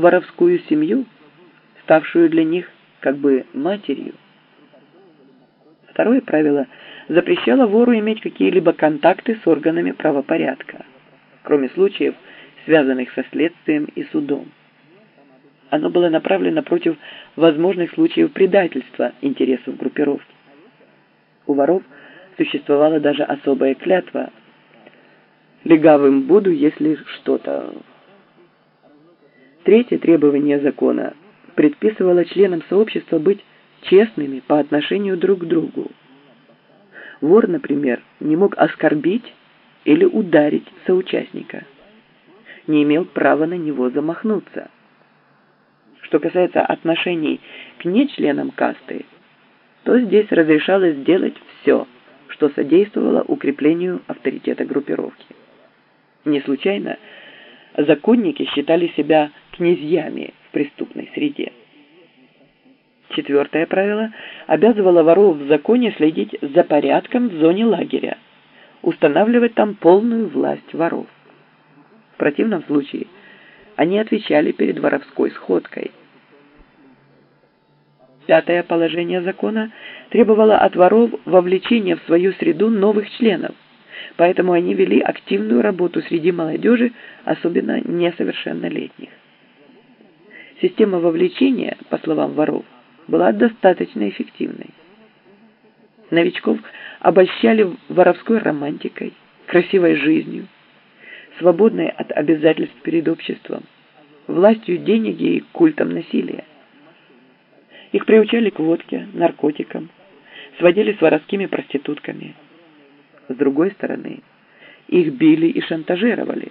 воровскую семью, ставшую для них как бы матерью. Второе правило запрещало вору иметь какие-либо контакты с органами правопорядка, кроме случаев, связанных со следствием и судом. Оно было направлено против возможных случаев предательства интересов группировки. У воров существовала даже особая клятва «легавым буду, если что-то». Третье требование закона предписывало членам сообщества быть честными по отношению друг к другу. Вор, например, не мог оскорбить или ударить соучастника, не имел права на него замахнуться. Что касается отношений к нечленам касты, то здесь разрешалось сделать все, что содействовало укреплению авторитета группировки. Не случайно законники считали себя князьями в преступной среде. Четвертое правило обязывало воров в законе следить за порядком в зоне лагеря, устанавливать там полную власть воров. В противном случае они отвечали перед воровской сходкой. Пятое положение закона требовало от воров вовлечения в свою среду новых членов, поэтому они вели активную работу среди молодежи, особенно несовершеннолетних. Система вовлечения, по словам воров, была достаточно эффективной. Новичков обольщали воровской романтикой, красивой жизнью, свободной от обязательств перед обществом, властью денег и культом насилия. Их приучали к водке, наркотикам, сводили с воровскими проститутками. С другой стороны, их били и шантажировали,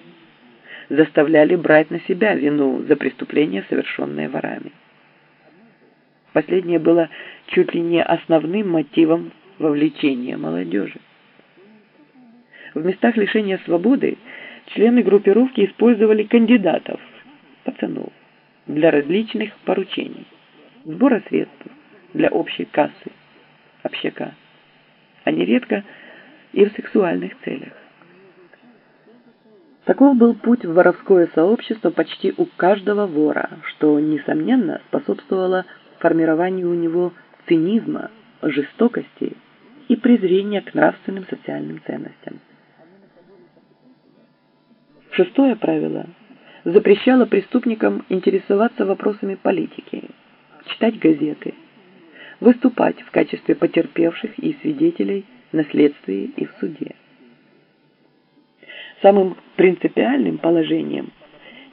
заставляли брать на себя вину за преступления, совершенные ворами. Последнее было чуть ли не основным мотивом вовлечения молодежи. В местах лишения свободы члены группировки использовали кандидатов, пацанов, для различных поручений сбора средств для общей кассы, общака, а нередко и в сексуальных целях. Таков был путь в воровское сообщество почти у каждого вора, что, несомненно, способствовало формированию у него цинизма, жестокости и презрения к нравственным социальным ценностям. Шестое правило запрещало преступникам интересоваться вопросами политики, читать газеты, выступать в качестве потерпевших и свидетелей на следствии и в суде. Самым принципиальным положением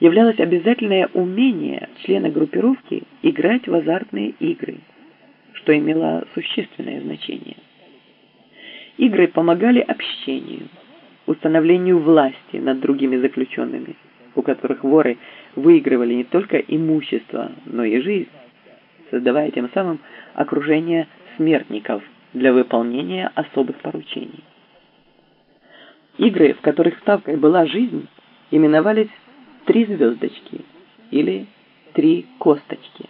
являлось обязательное умение члена группировки играть в азартные игры, что имело существенное значение. Игры помогали общению, установлению власти над другими заключенными, у которых воры выигрывали не только имущество, но и жизнь создавая тем самым окружение смертников для выполнения особых поручений. Игры, в которых ставкой была жизнь, именовались «три звездочки» или «три косточки».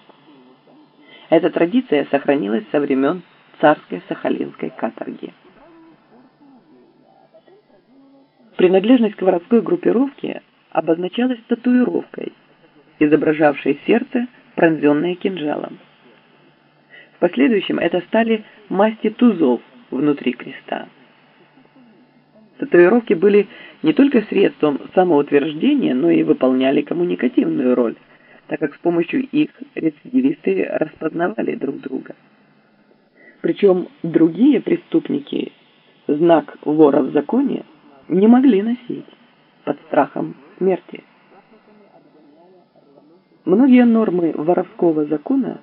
Эта традиция сохранилась со времен царской сахалинской каторги. Принадлежность к воровской группировке обозначалась татуировкой, изображавшей сердце, пронзенное кинжалом. В последующем это стали масти тузов внутри креста. Татуировки были не только средством самоутверждения, но и выполняли коммуникативную роль, так как с помощью их рецидивисты распознавали друг друга. Причем другие преступники знак вора в законе не могли носить под страхом смерти. Многие нормы воровского закона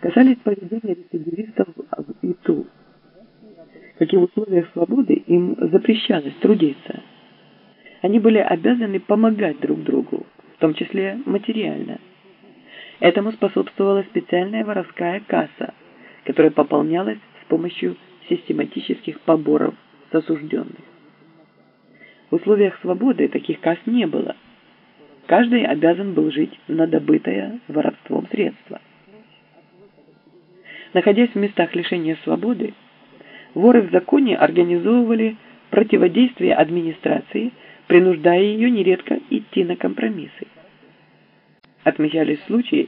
касались поведения рецидивистов в ИТУ. Какие в условиях свободы им запрещалось трудиться. Они были обязаны помогать друг другу, в том числе материально. Этому способствовала специальная воровская касса, которая пополнялась с помощью систематических поборов с осужденных. В условиях свободы таких касс не было. Каждый обязан был жить на добытое воровством средства. Находясь в местах лишения свободы, воры в законе организовывали противодействие администрации, принуждая ее нередко идти на компромиссы. Отмечались случаи,